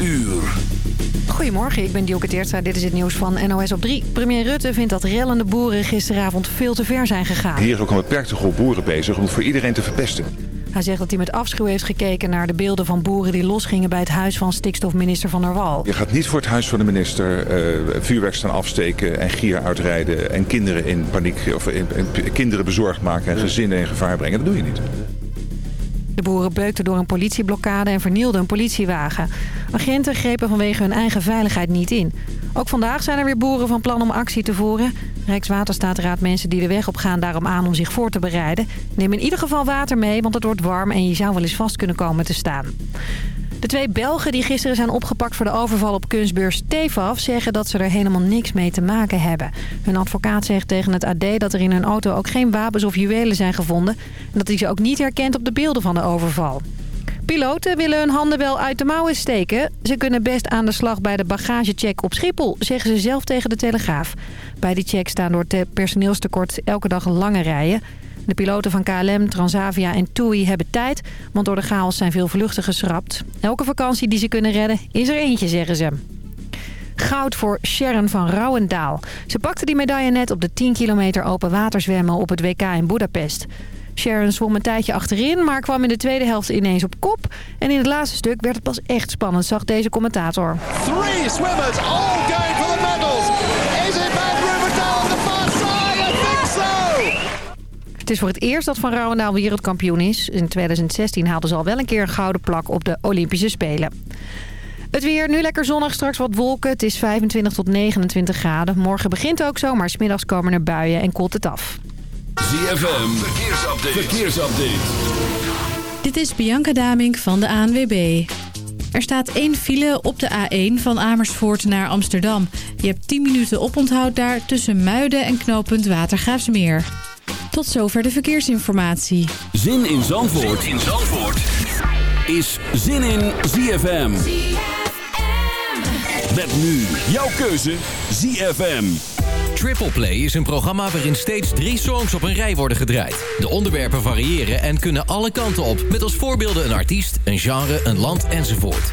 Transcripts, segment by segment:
uur. Goedemorgen, ik ben Teertstra. Dit is het nieuws van NOS op 3. Premier Rutte vindt dat rellende boeren gisteravond veel te ver zijn gegaan. Hier is ook een beperkte groep boeren bezig om het voor iedereen te verpesten. Hij zegt dat hij met afschuw heeft gekeken naar de beelden van boeren die losgingen bij het huis van stikstofminister Van der Wal. Je gaat niet voor het huis van de minister uh, vuurwerk staan afsteken en gier uitrijden en kinderen in paniek of in, in, kinderen bezorgd maken en gezinnen in gevaar brengen. Dat doe je niet. De boeren beukten door een politieblokkade en vernielden een politiewagen. Agenten grepen vanwege hun eigen veiligheid niet in. Ook vandaag zijn er weer boeren van plan om actie te voeren. Rijkswaterstaat raadt mensen die de weg op gaan daarom aan om zich voor te bereiden. Neem in ieder geval water mee, want het wordt warm en je zou wel eens vast kunnen komen te staan. De twee Belgen die gisteren zijn opgepakt voor de overval op kunstbeurs Tefaf... zeggen dat ze er helemaal niks mee te maken hebben. Hun advocaat zegt tegen het AD dat er in hun auto ook geen wapens of juwelen zijn gevonden... en dat hij ze ook niet herkent op de beelden van de overval. Piloten willen hun handen wel uit de mouwen steken. Ze kunnen best aan de slag bij de bagagecheck op Schiphol, zeggen ze zelf tegen de Telegraaf. Bij die check staan door personeelstekort elke dag lange rijen. De piloten van KLM, Transavia en TUI hebben tijd, want door de chaos zijn veel vluchten geschrapt. Elke vakantie die ze kunnen redden is er eentje, zeggen ze. Goud voor Sharon van Rouwendaal. Ze pakte die medaille net op de 10 kilometer open waterzwemmen op het WK in Budapest. Sharon zwom een tijdje achterin, maar kwam in de tweede helft ineens op kop. En in het laatste stuk werd het pas echt spannend, zag deze commentator. Three swimmers all going Het is voor het eerst dat Van Rouwendaal wereldkampioen is. In 2016 haalde ze al wel een keer een gouden plak op de Olympische Spelen. Het weer, nu lekker zonnig, straks wat wolken. Het is 25 tot 29 graden. Morgen begint ook zo, maar smiddags komen er buien en koelt het af. ZFM, verkeersupdate. verkeersupdate. Dit is Bianca Damink van de ANWB. Er staat één file op de A1 van Amersfoort naar Amsterdam. Je hebt 10 minuten oponthoud daar tussen Muiden en knooppunt Watergraafsmeer. Tot zover de verkeersinformatie. Zin in Zandvoort, zin in Zandvoort. is Zin in ZFM. ZFM. Met nu jouw keuze ZFM. Triple Play is een programma waarin steeds drie songs op een rij worden gedraaid. De onderwerpen variëren en kunnen alle kanten op... met als voorbeelden een artiest, een genre, een land enzovoort.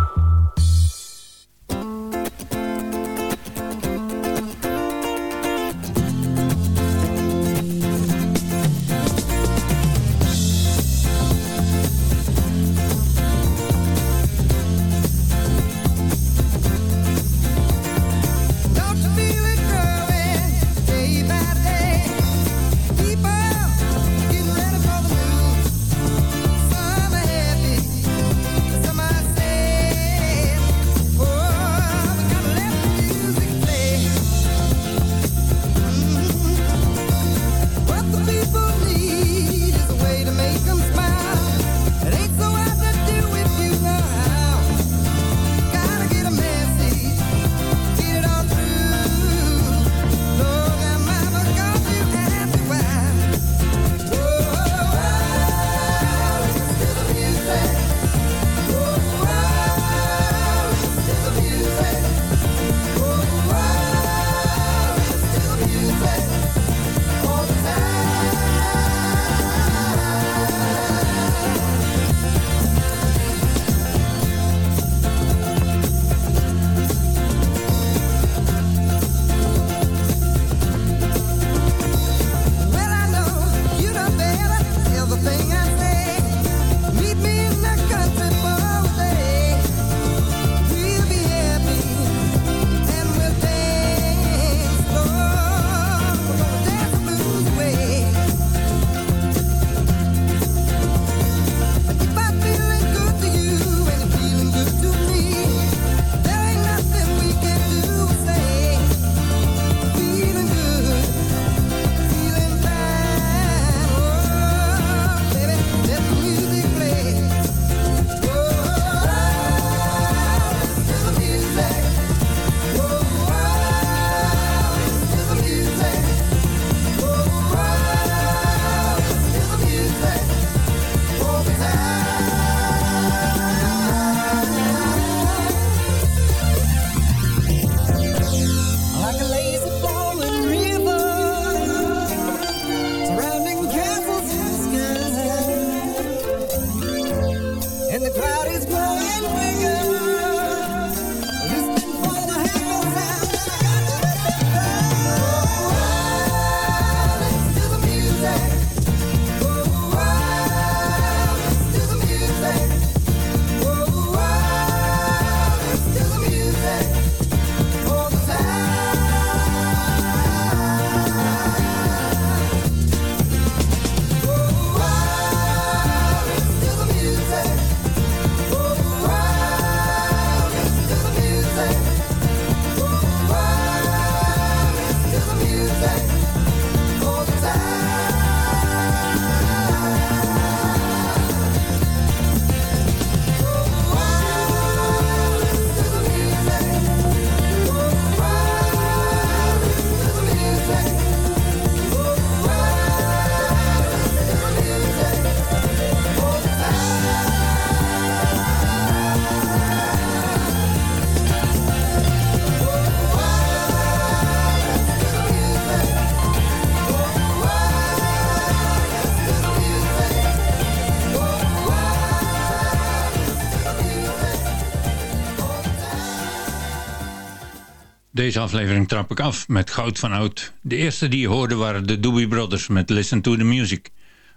Deze aflevering trap ik af met goud van oud. De eerste die je hoorde waren de Doobie Brothers met Listen to the Music.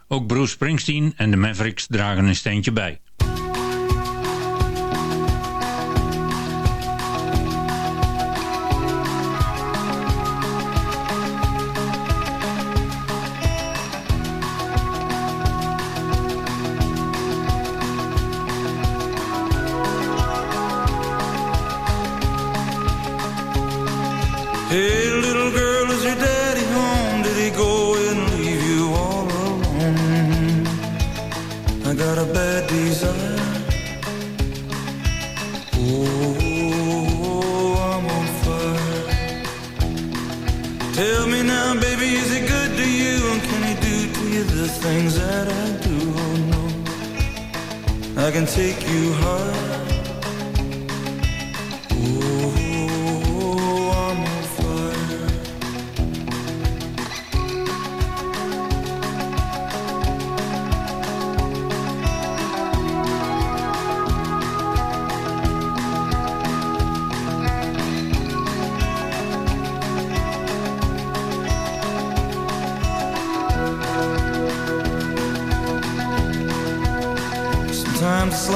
Ook Bruce Springsteen en de Mavericks dragen een steentje bij. can take you home.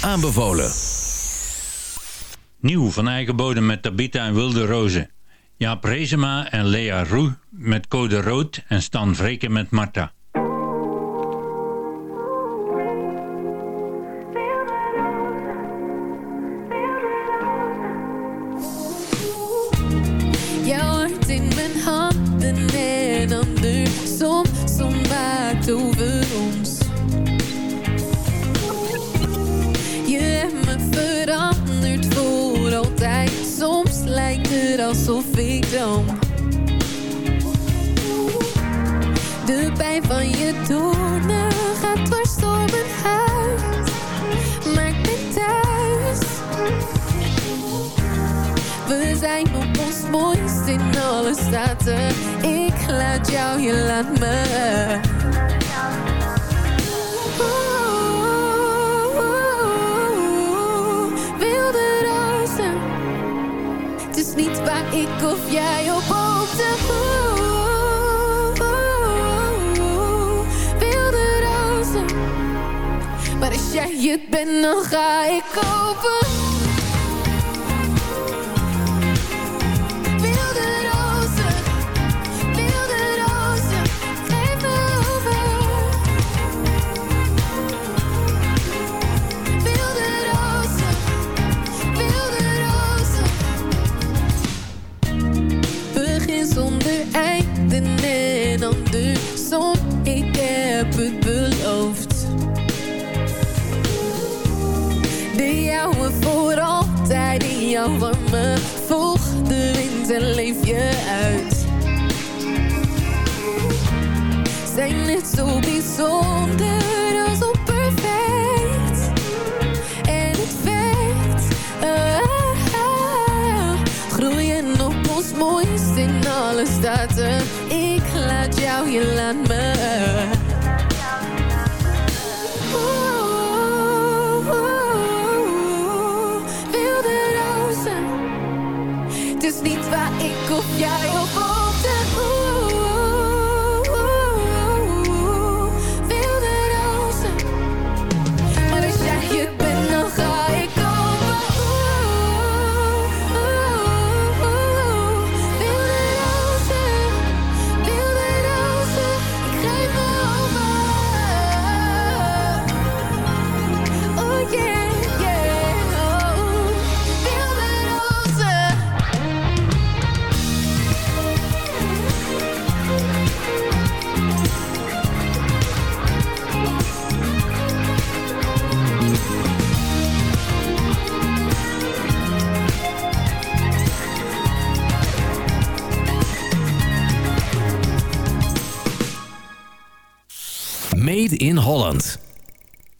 Aanbevolen. Nieuw van eigen bodem met Tabita en Wilde Rozen. Jaap Rezema en Lea Roe met Code Rood en Stan Vreken met Marta. Jij het bent, dan ga ik kopen. Warme Volg de wind en leef je uit. Zijn net zo bijzonder op perfect? En het werkt. Ah, ah. Groeien op ons mooist in alle staten Ik laat jou, je laat me Made in Holland.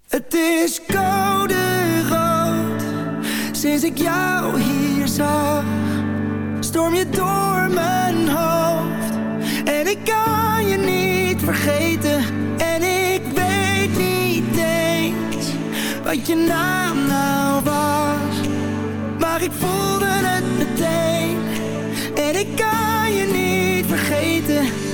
Het is koude rood, sinds ik jou hier zag. Storm je door mijn hoofd, en ik kan je niet vergeten. En ik weet niet eens wat je naam nou was. Maar ik voelde het meteen, en ik kan je niet vergeten.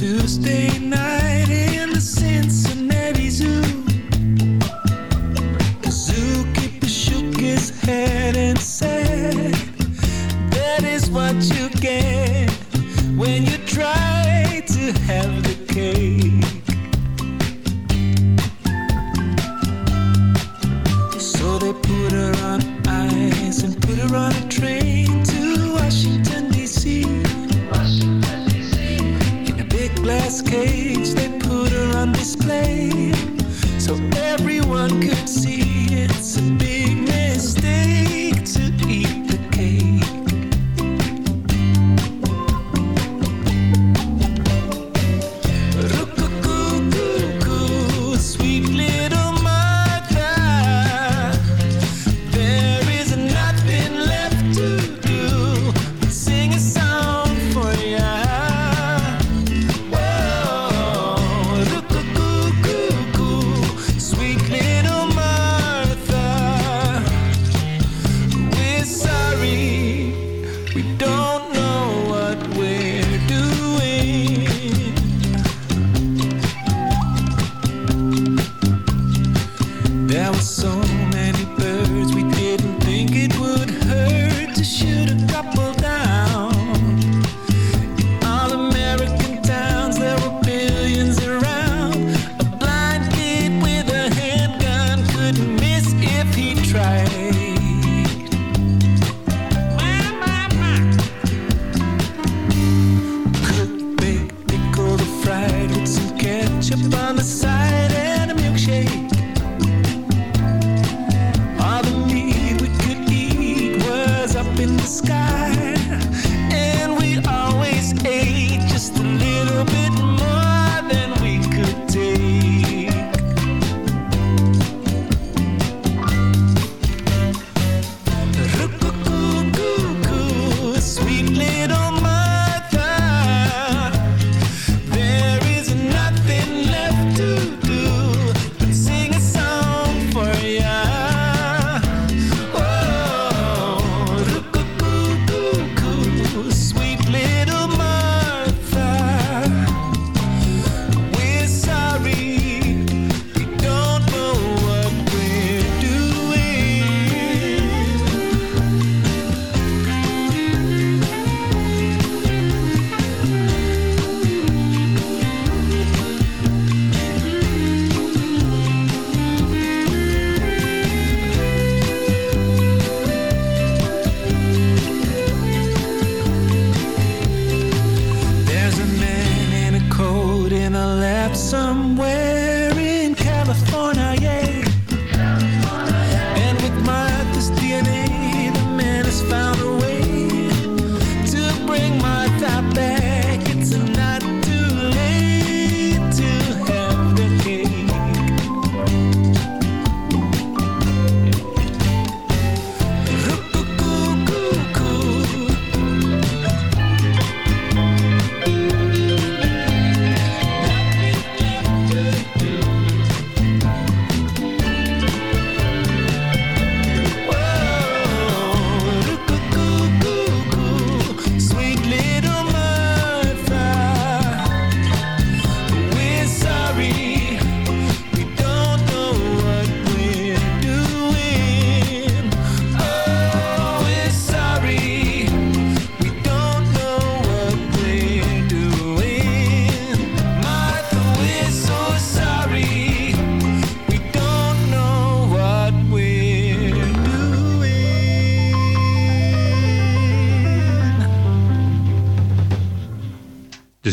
Tuesday night. glass cage, they put her on display so everyone could see it's a big mistake.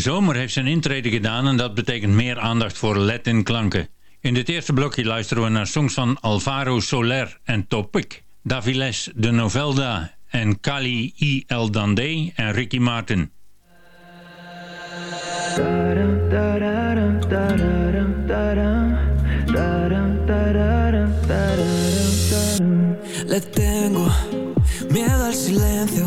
Zomer heeft zijn intrede gedaan en dat betekent meer aandacht voor Latin klanken. In dit eerste blokje luisteren we naar songs van Alvaro Soler en Topic, Daviles de Novelda en Kali I. El Dande en Ricky Martin. Le tengo miedo al silencio,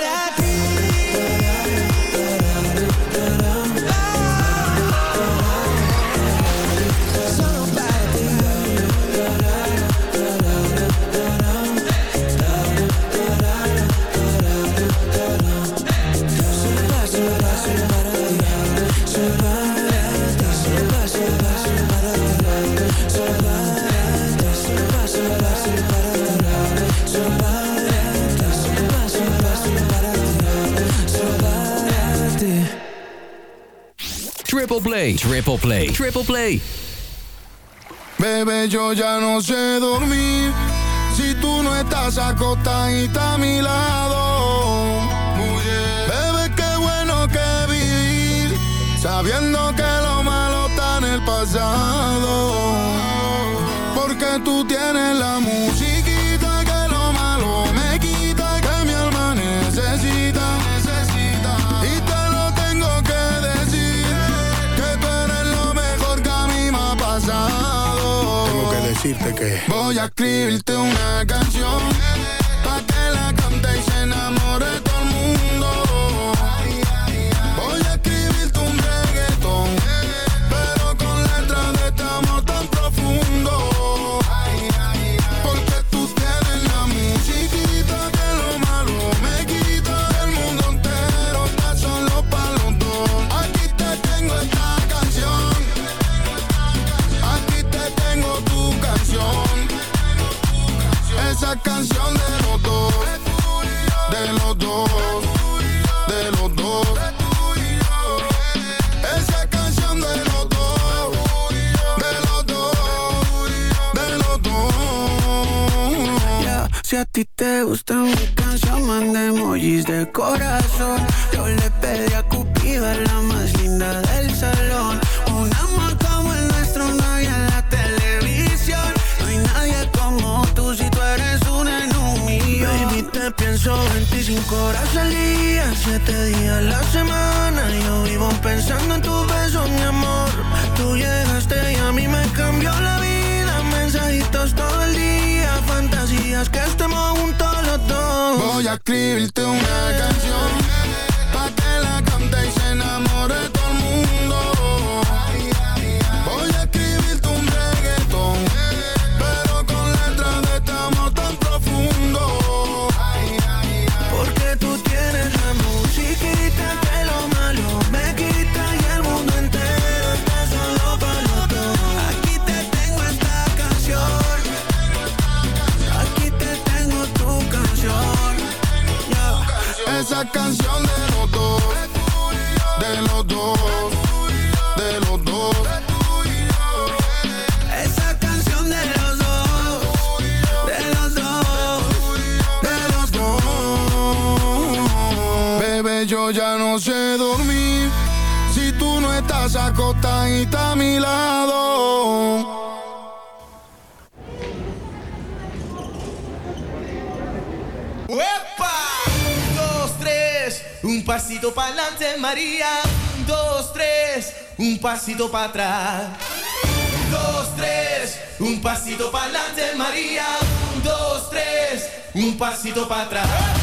Play, Triple Play, Triple Play. Bebé, yo ya no sé dormir si tú no estás acostadita a mi lado. Bebé, qué bueno que vivir sabiendo que lo malo está en el pasado. Porque tú tienes la musiquita Voy a escribirte una canción corazón. acostadita a mi lado. ¡Uepa! Un, dos, tres, un pasito para adelante, María. Un, dos, tres, un pasito para atrás. Un, dos, tres, un pasito para adelante, María. Un, dos, tres, un pasito para atrás.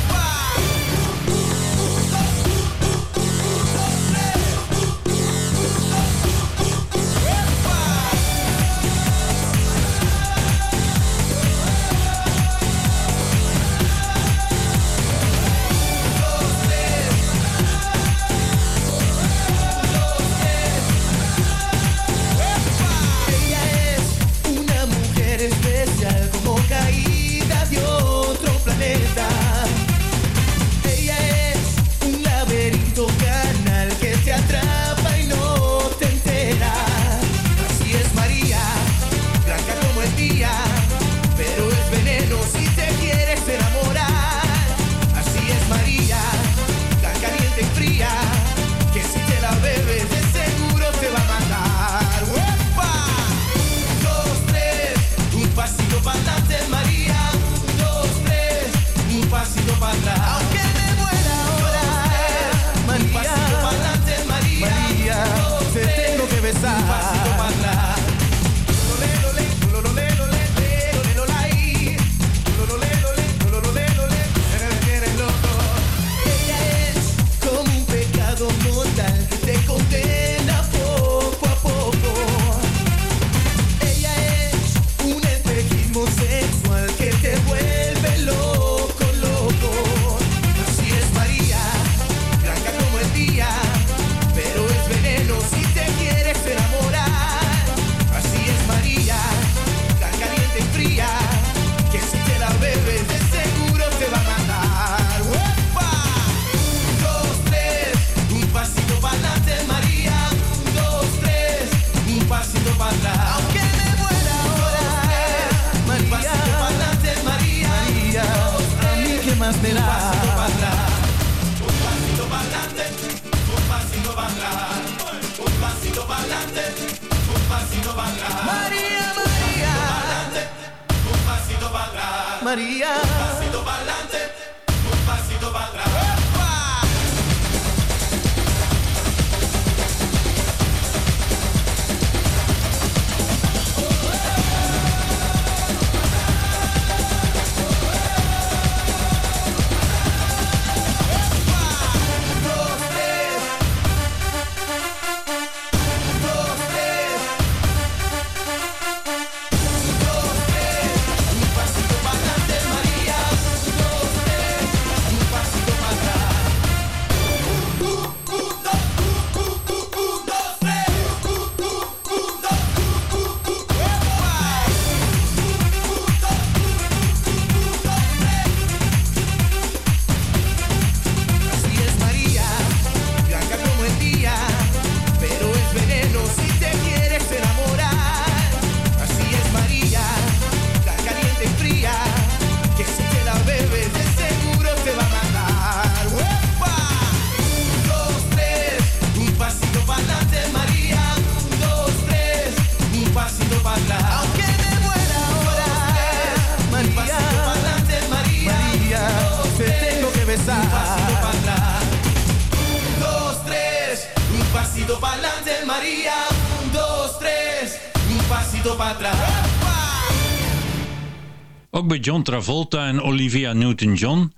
John Travolta en Olivia Newton-John,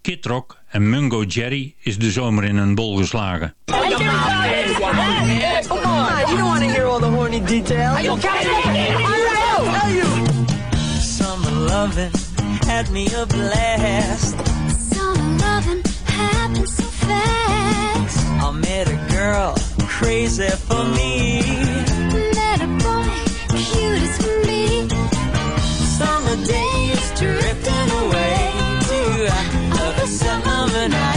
Kid Rock en Mungo Jerry is de zomer in een bol geslagen. had me a blast. Summer loving happened so fast. I met a girl crazy for me. I'm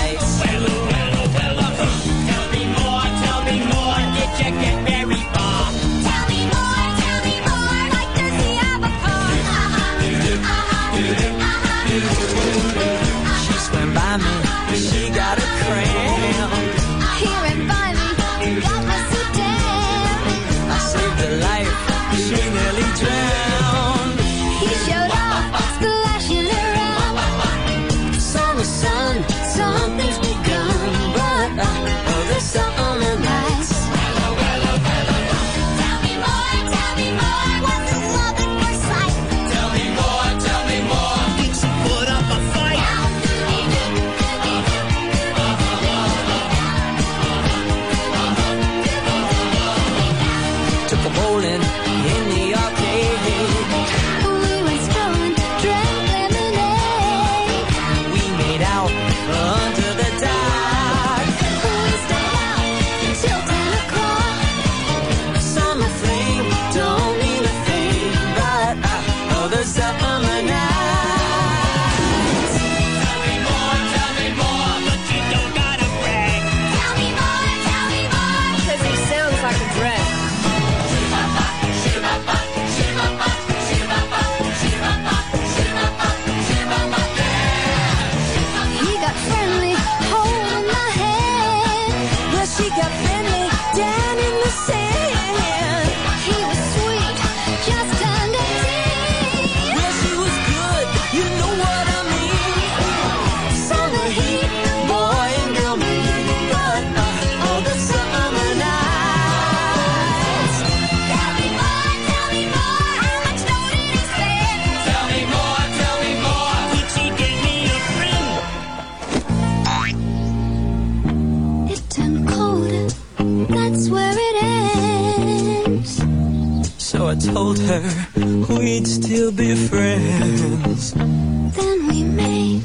We'd still be friends. Then we made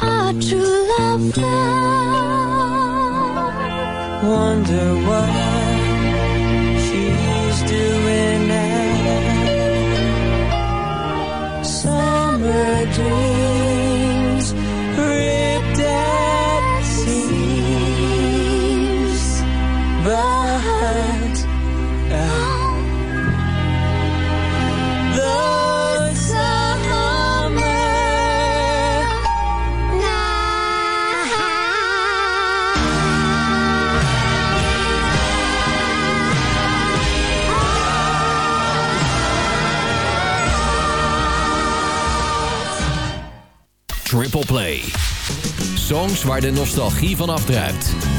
our true love. vow. Wonder what she's doing. Play. Songs waar de nostalgie van afdruipt.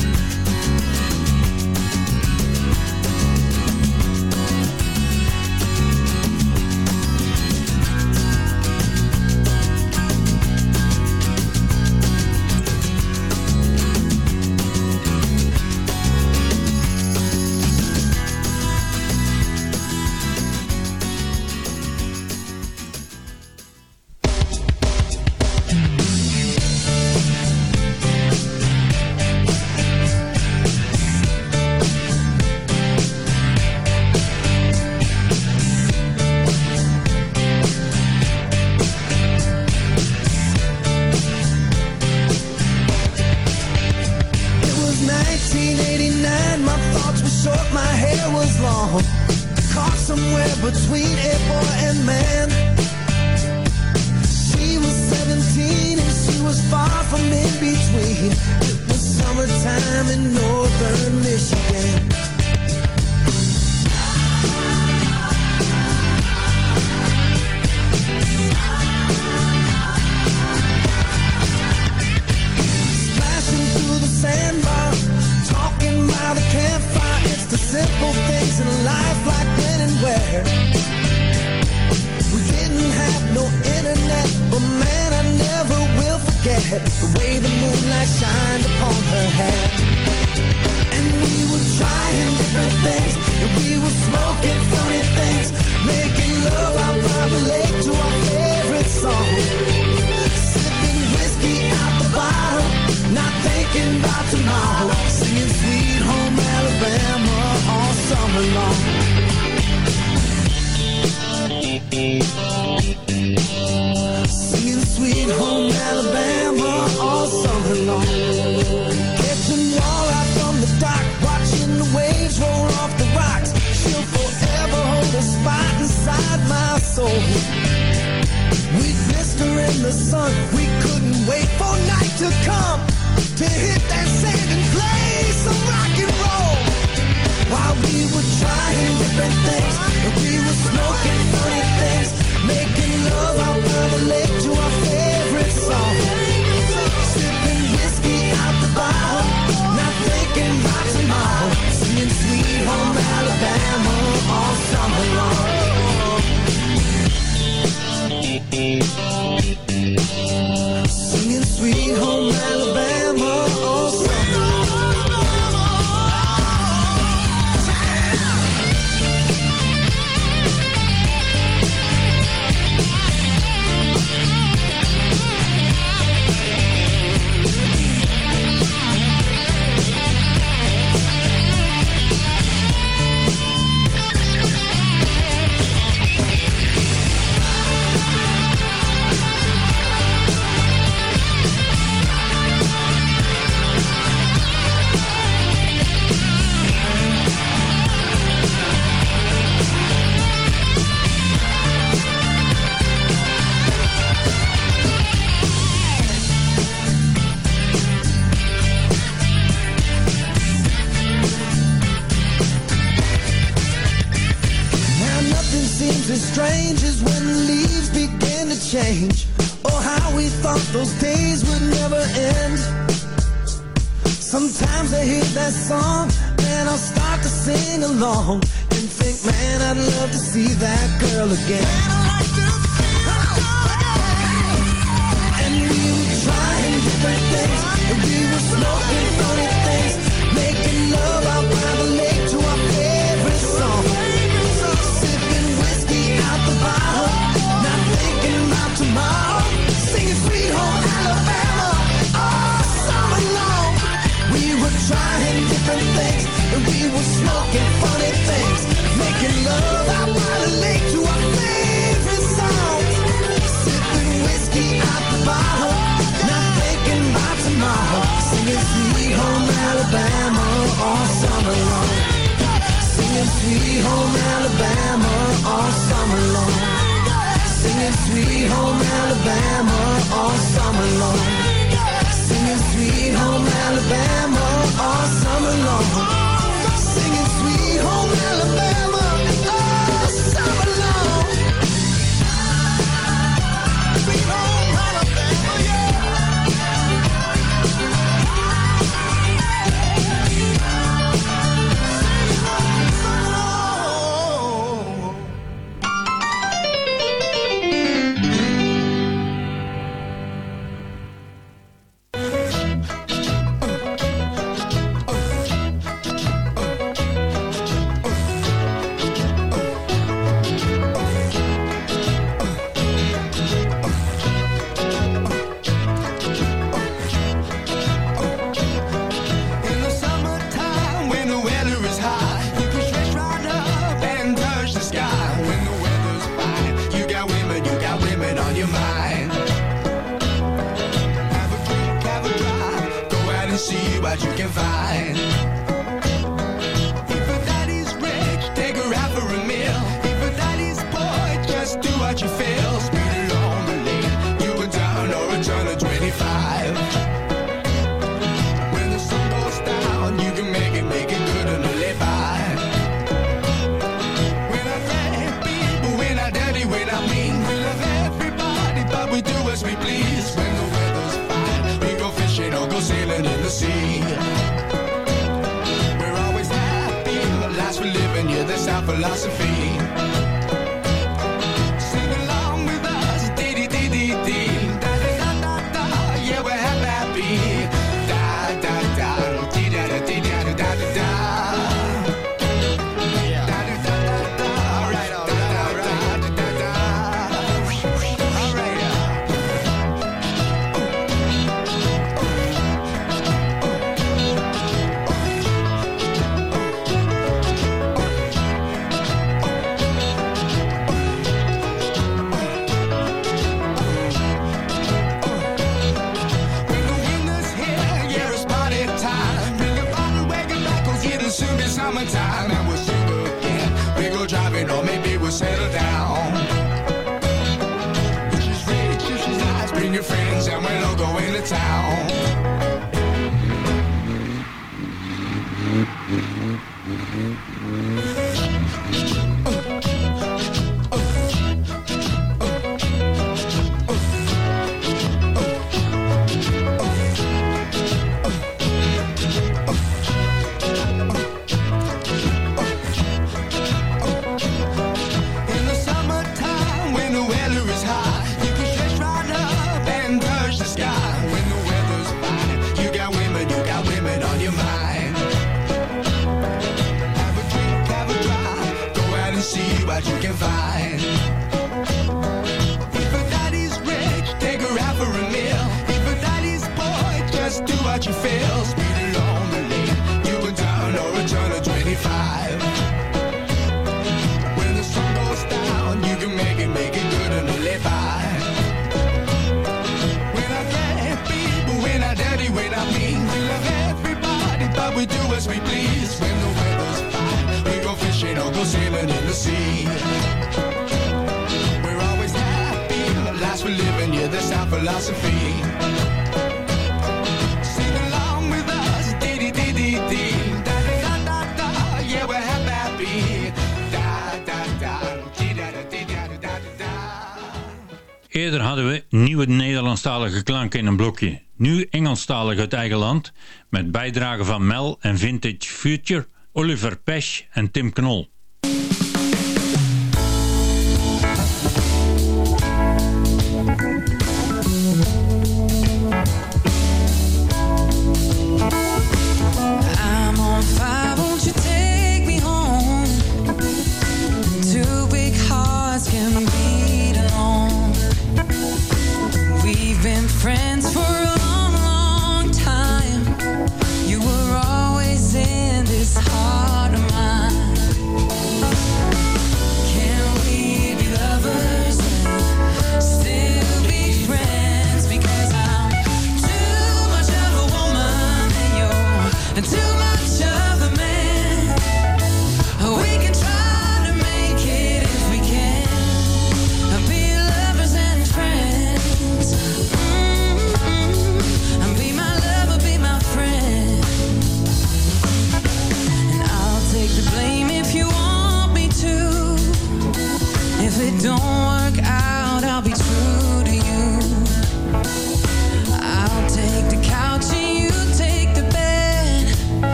Eerder hadden we nieuwe Nederlandstalige klanken in een blokje. Nu Engelstalig uit eigen land, met bijdragen van Mel en Vintage Future, Oliver Pesch en Tim Knol.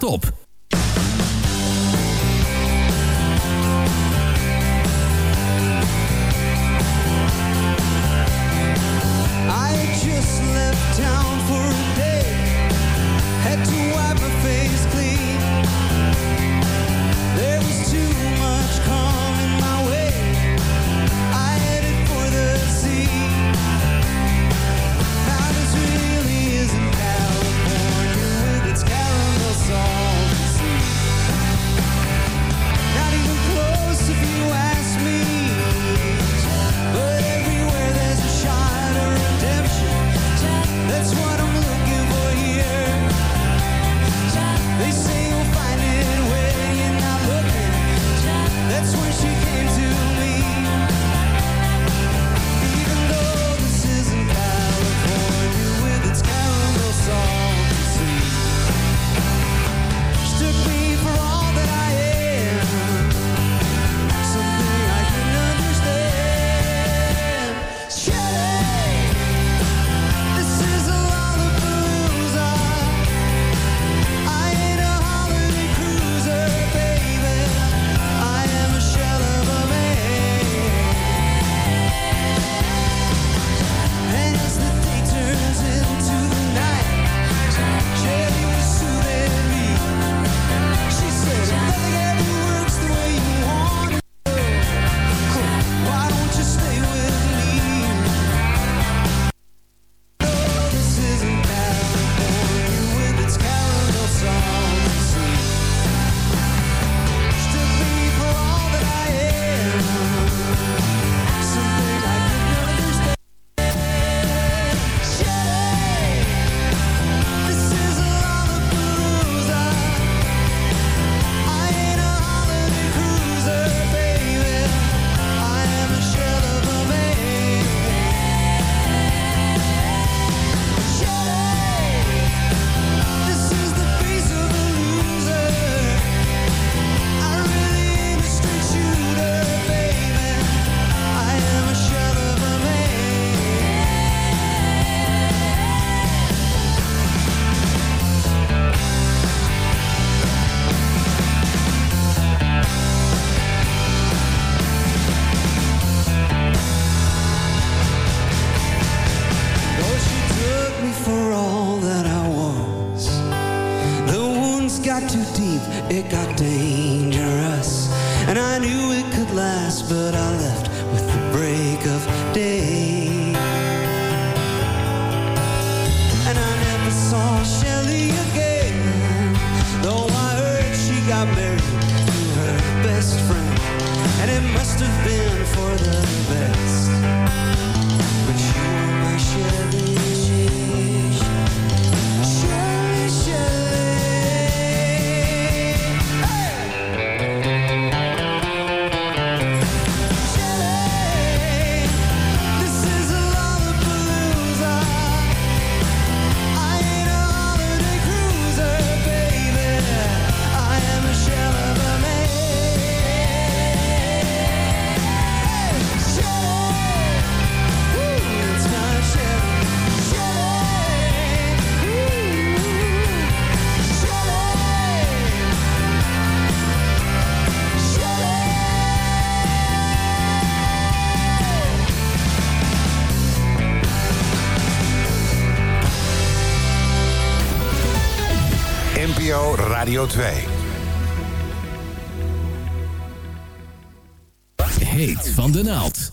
Voor NPO Radio 2. Heet van de naald.